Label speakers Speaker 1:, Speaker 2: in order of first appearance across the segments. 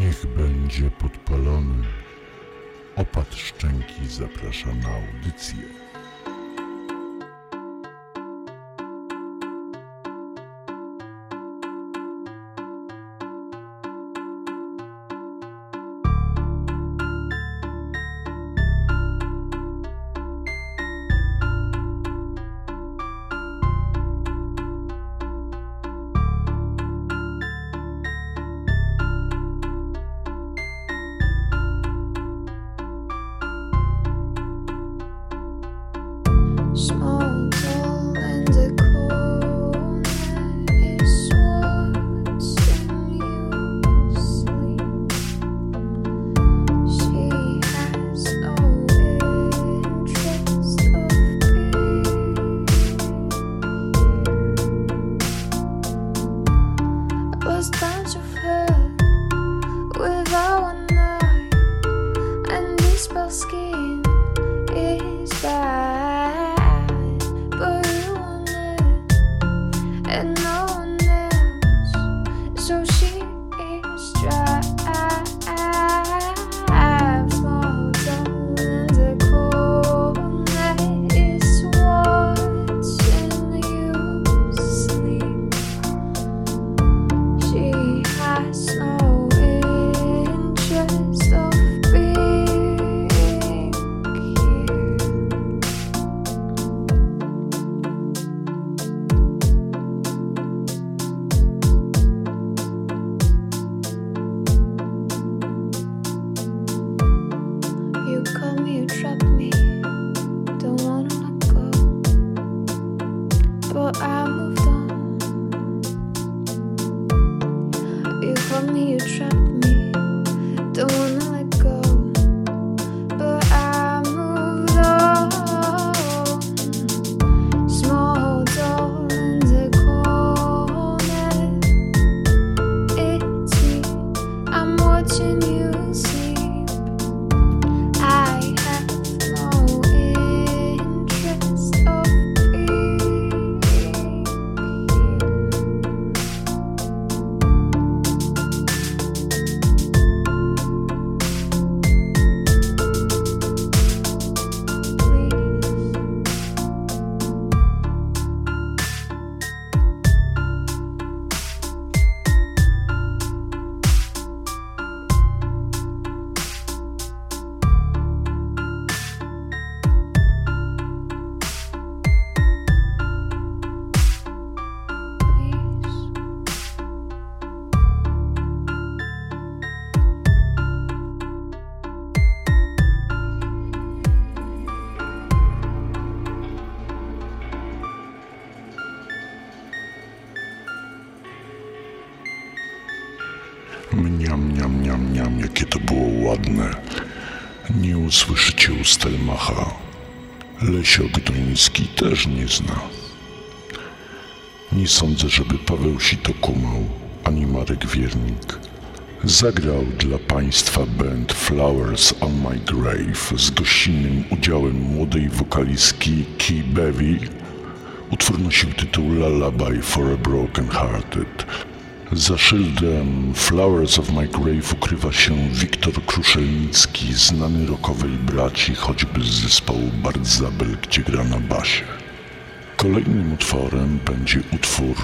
Speaker 1: Niech będzie podpalony. Opad szczęki zaprasza na audycję. Sito kumał, ani Marek Wiernik. Zagrał dla państwa band Flowers on My Grave z gościnnym udziałem młodej wokalistki Key Bevy. Utwór nosił tytuł Lullaby for a Broken Hearted. Za szyldem Flowers of My Grave ukrywa się Wiktor Kruszelnicki, znany rockowej braci, choćby z zespołu Bardzabel, gdzie gra na basie. Kolejnym utworem będzie utwór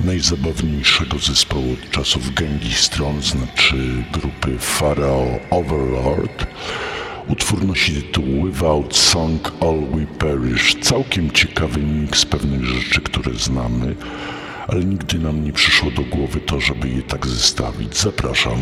Speaker 1: najzabawniejszego zespołu od czasów Gengi Stron, znaczy grupy Pharaoh Overlord. Utwór nosi tytuł Without Song All We Perish. Całkiem ciekawy miks pewnych rzeczy, które znamy, ale nigdy nam nie przyszło do głowy to, żeby je tak zestawić. Zapraszam.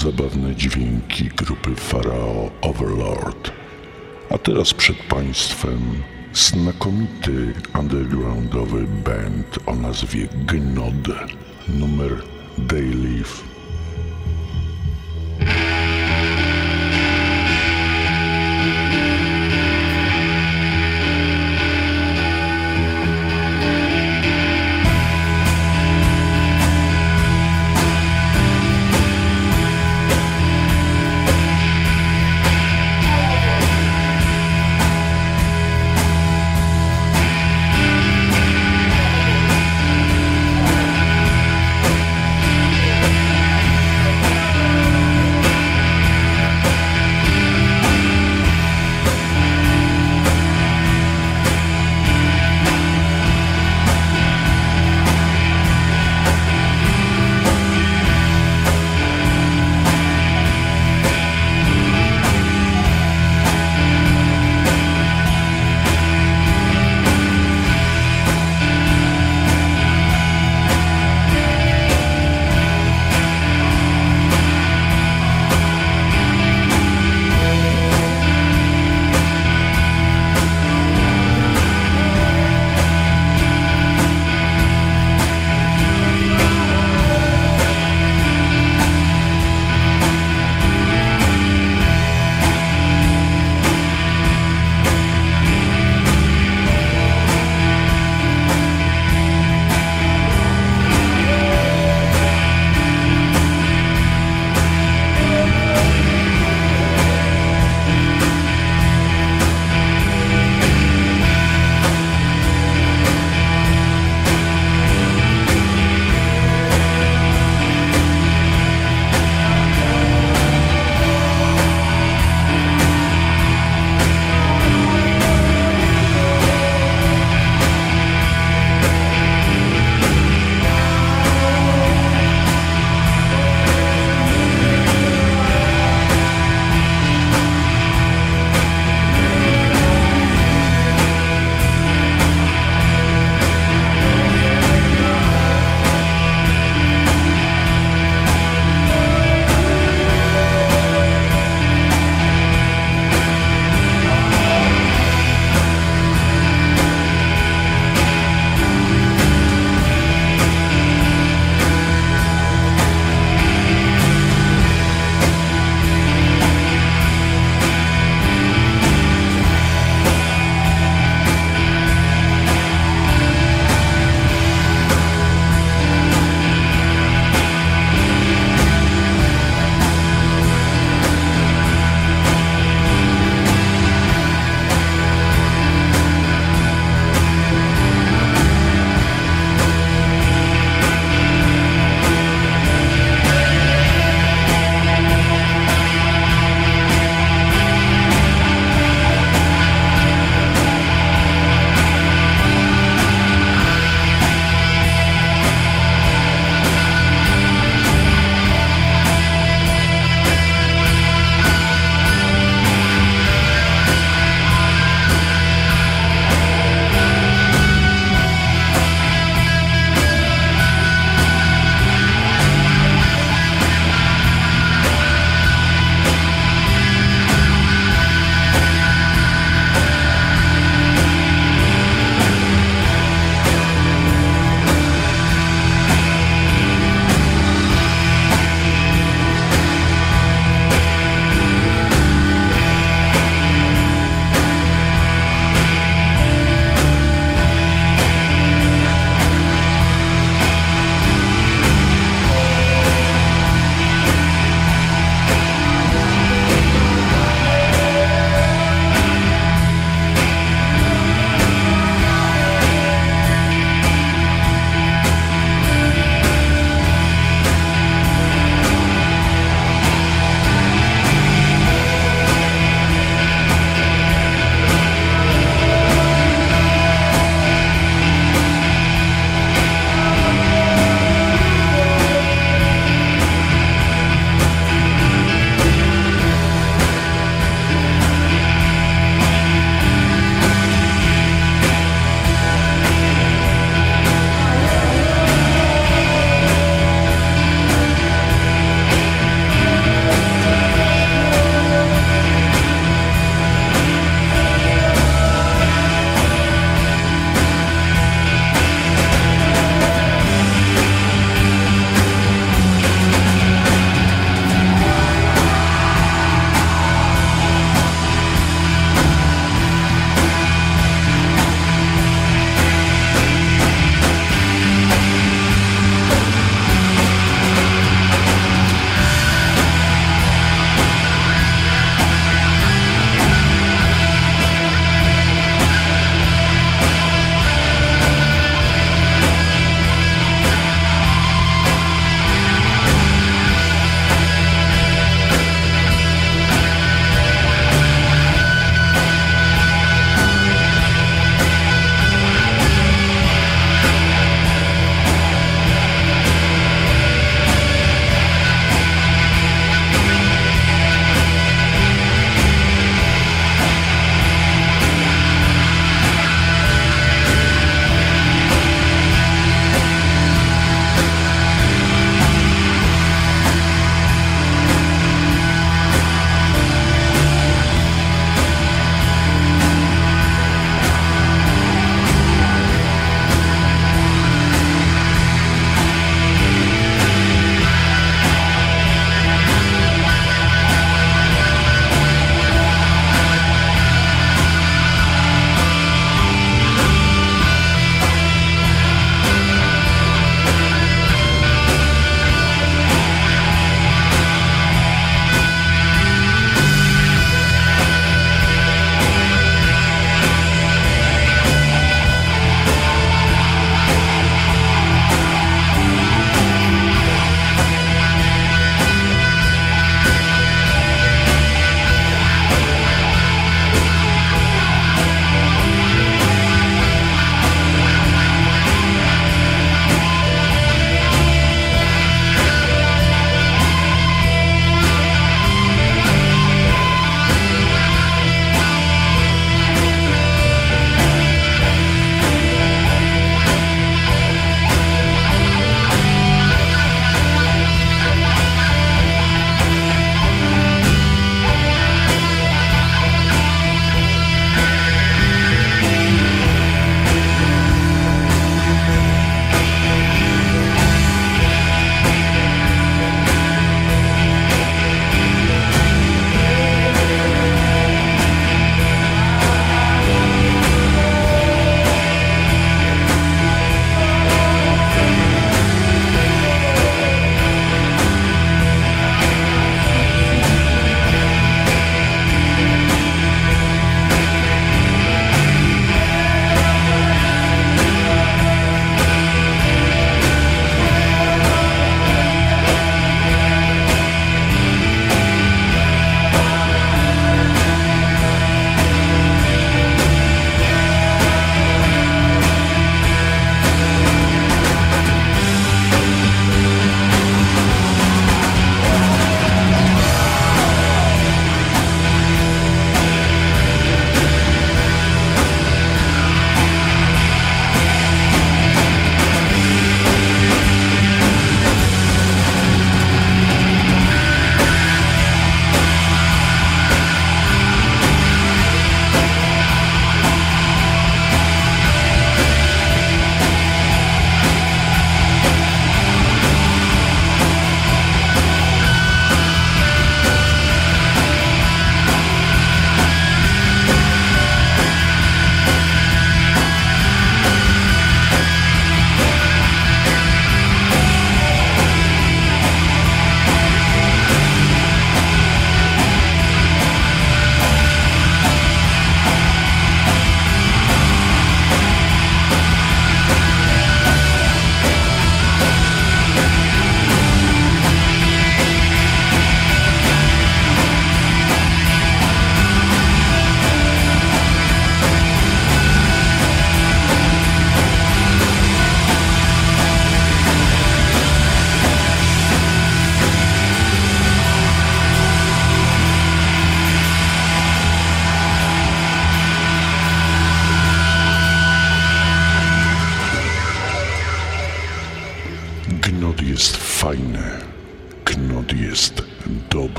Speaker 2: Zabawne dźwięki grupy Pharao Overlord. A teraz przed Państwem znakomity undergroundowy band o nazwie Gnod, numer They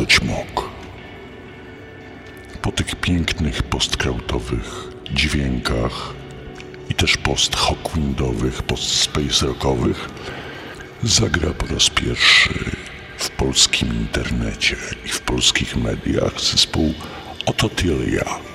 Speaker 2: to ćmok. Po tych pięknych postkrautowych dźwiękach i też post-hawkwindowych, post-space rockowych zagra po raz pierwszy w polskim internecie i w polskich mediach zespół Ototilia.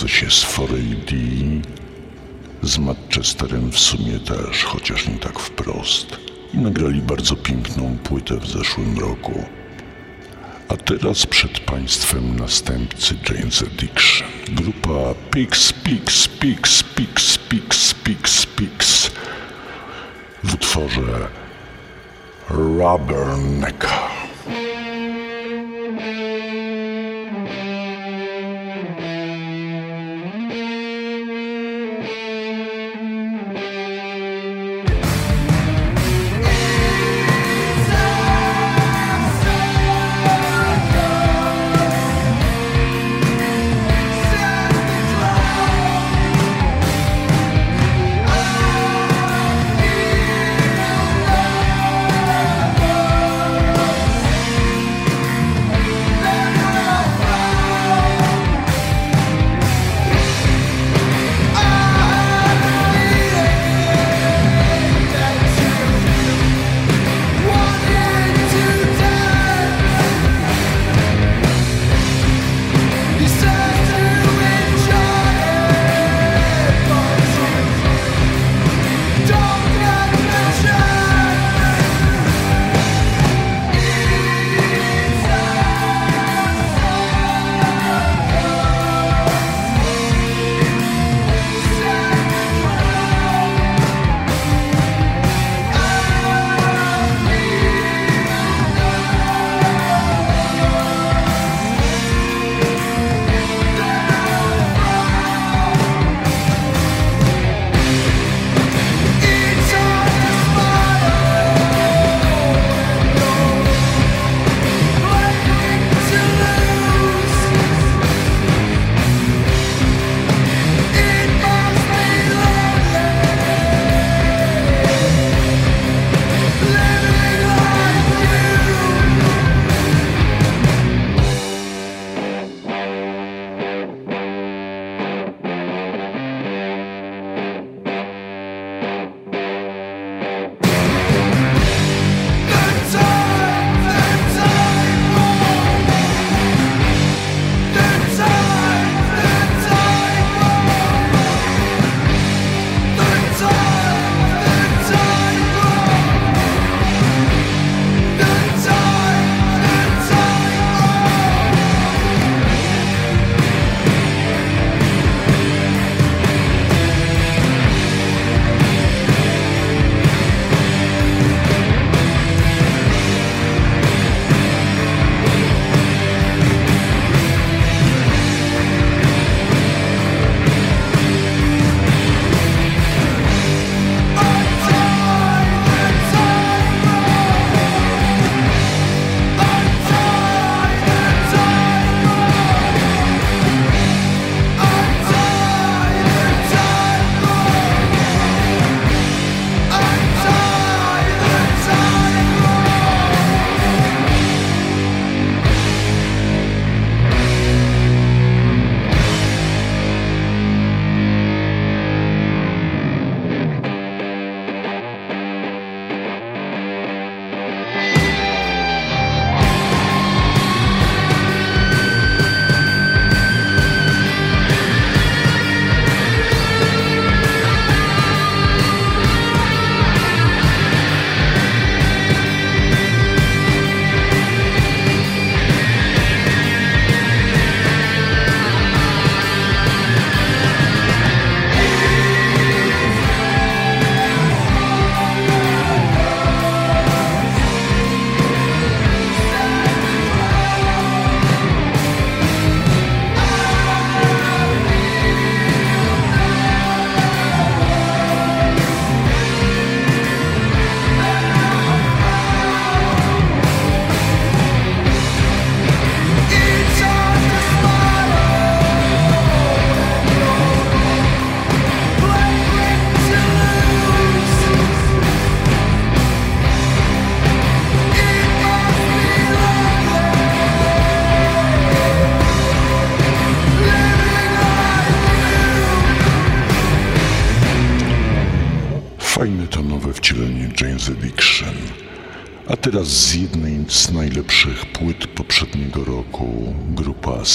Speaker 3: Kojarzące się z 4AD, z Manchesterem w sumie też, chociaż nie tak wprost. I nagrali bardzo piękną płytę w zeszłym roku. A teraz przed Państwem następcy Jane's Addiction. Grupa Pix, Pix, Pix, Pix, Pix, Pix, Pix w utworze Rubbernecka.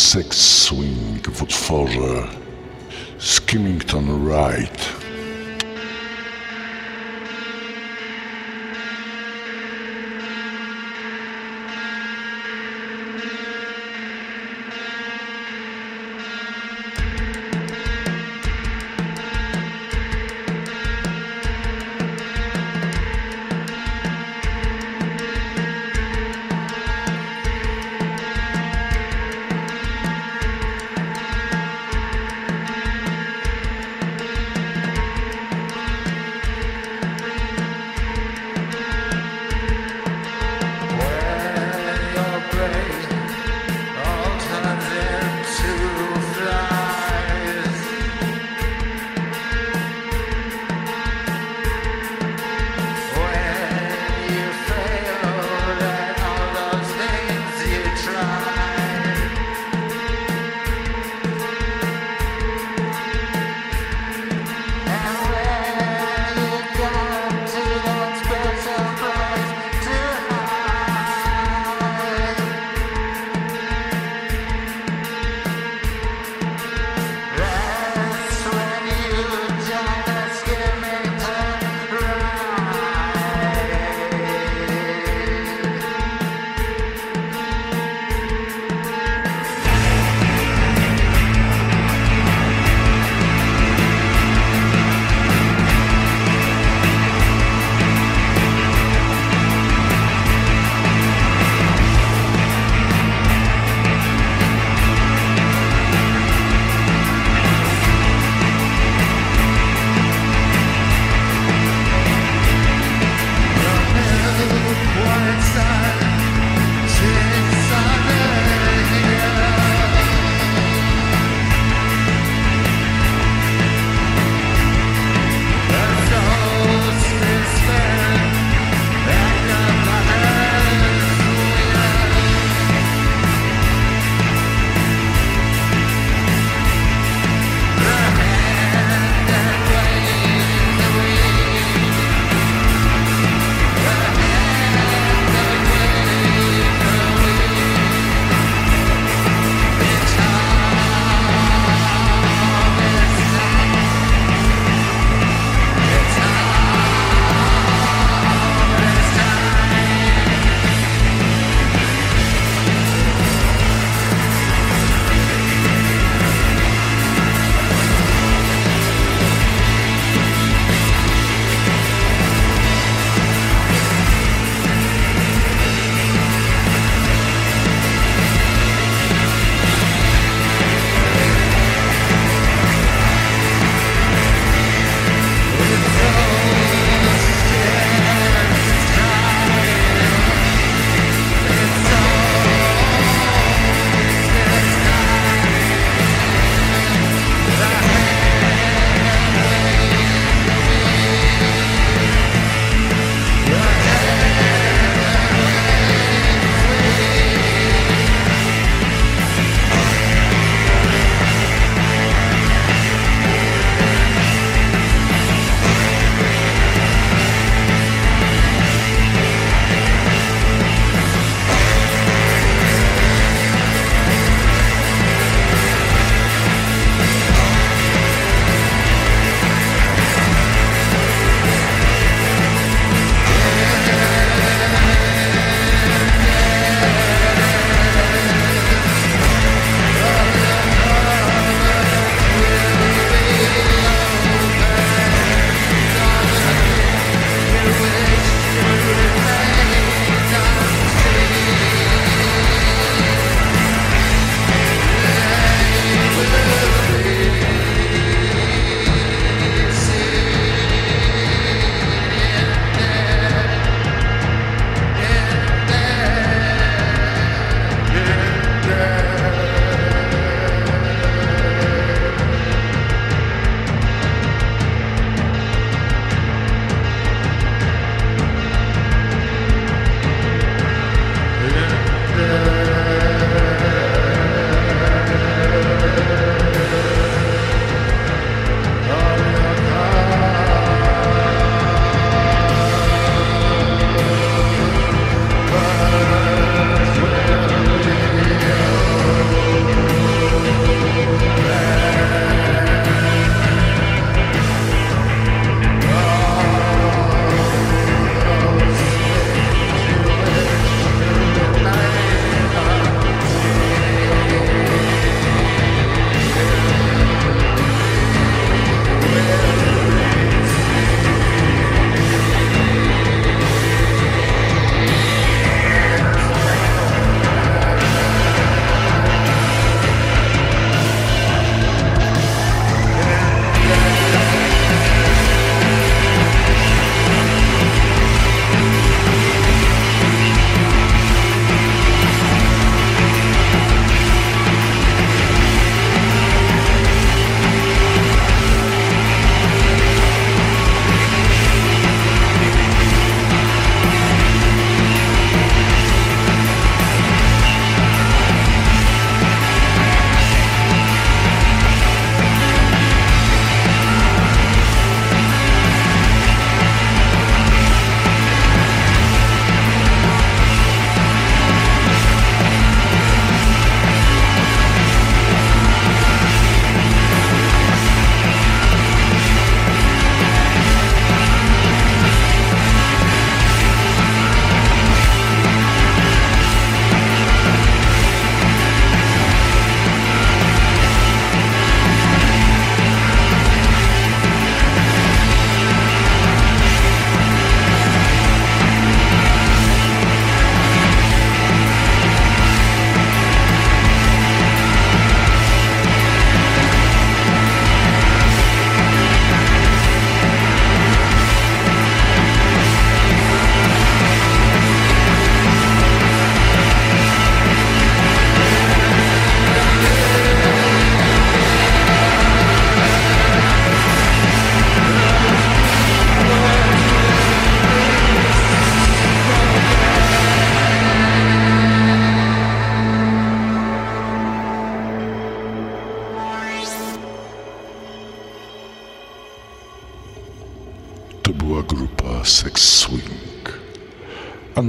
Speaker 2: Sex Swing w utworze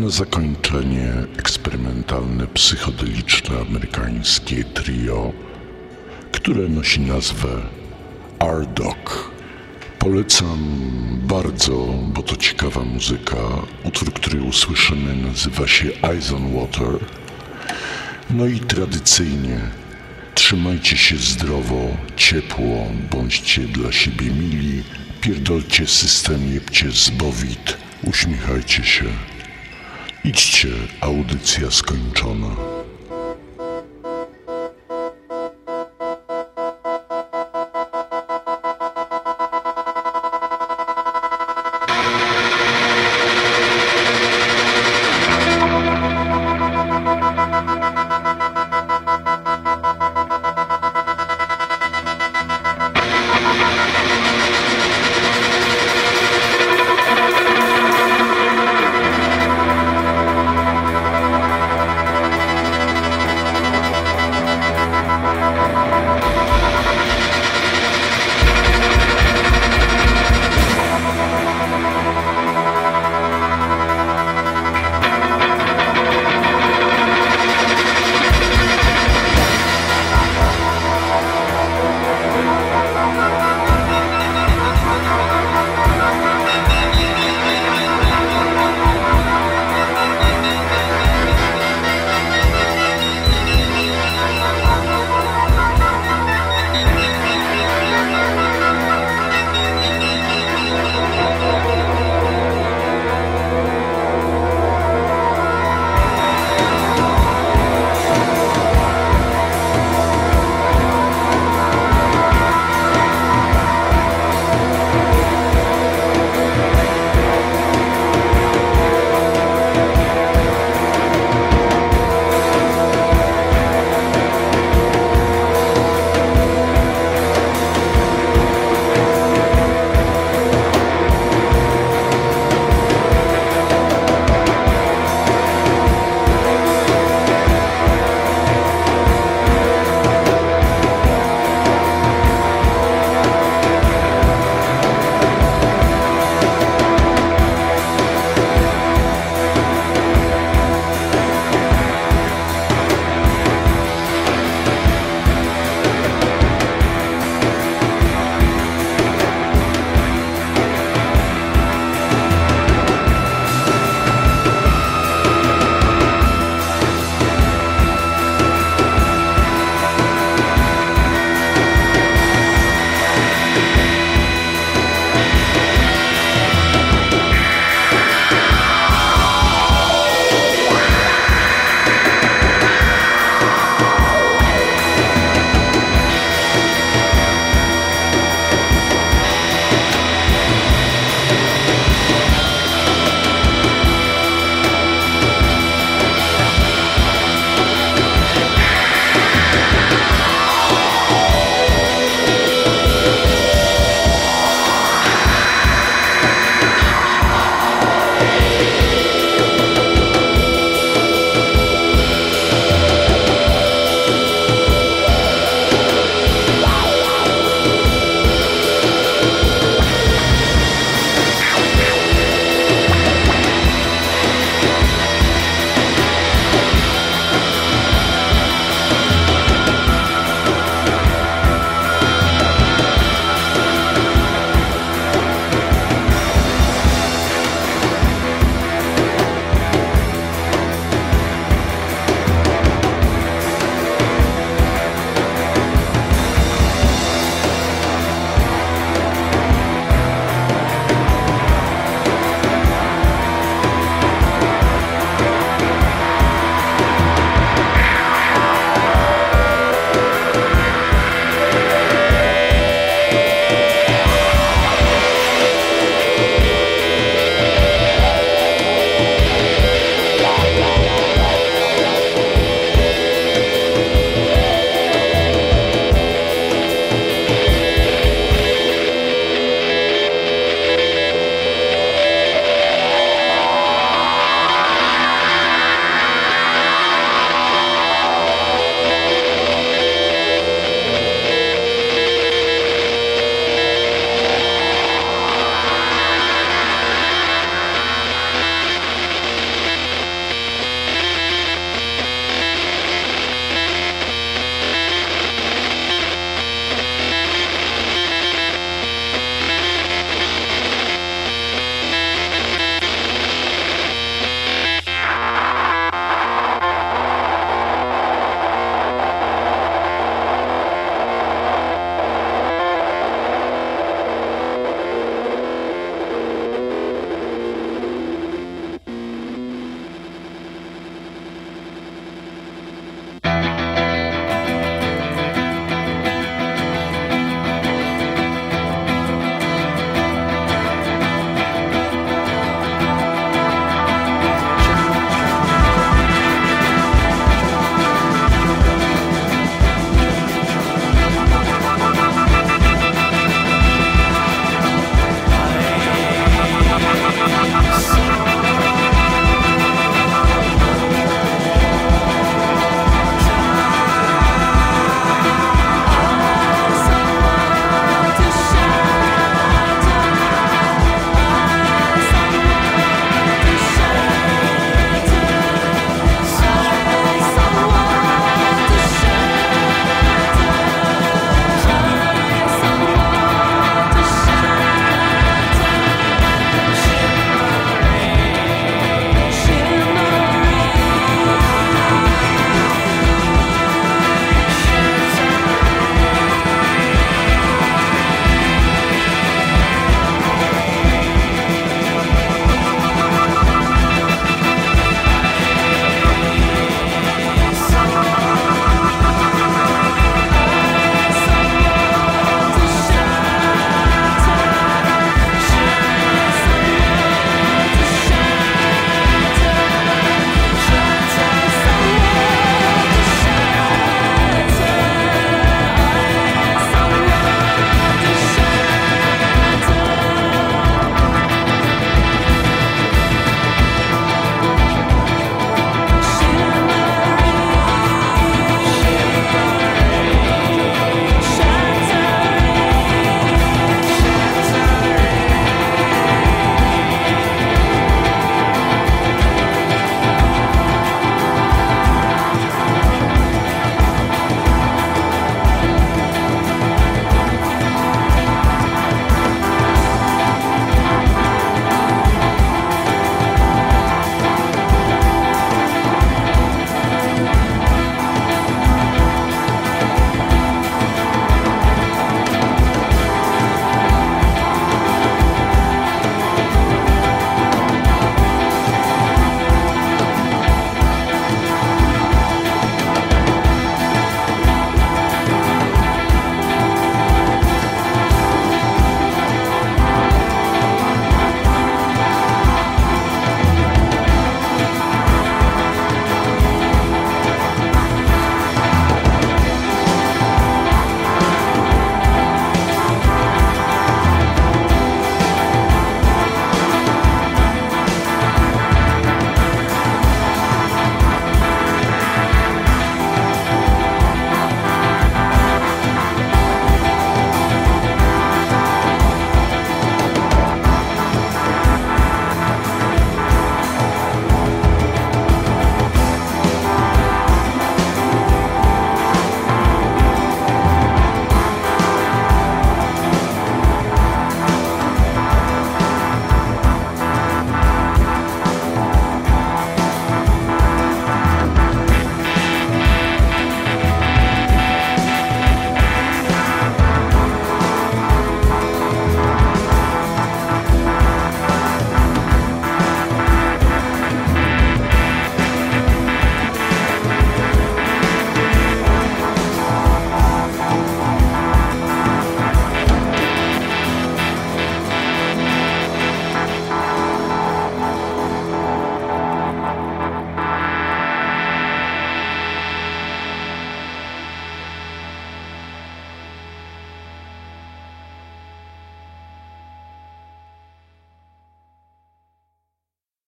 Speaker 2: na zakończenie eksperymentalne psychodeliczne amerykańskie trio, które nosi nazwę R-Dog. Polecam bardzo, bo to ciekawa muzyka. Utwór, który usłyszymy nazywa się Eyes on Water. No i tradycyjnie trzymajcie się zdrowo, ciepło, bądźcie dla siebie mili, pierdolcie system, jebcie zbowit, uśmiechajcie się. Idźcie, audycja skończona.